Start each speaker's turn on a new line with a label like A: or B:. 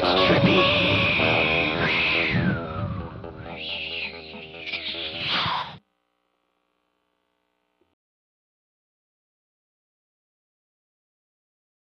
A: Bye.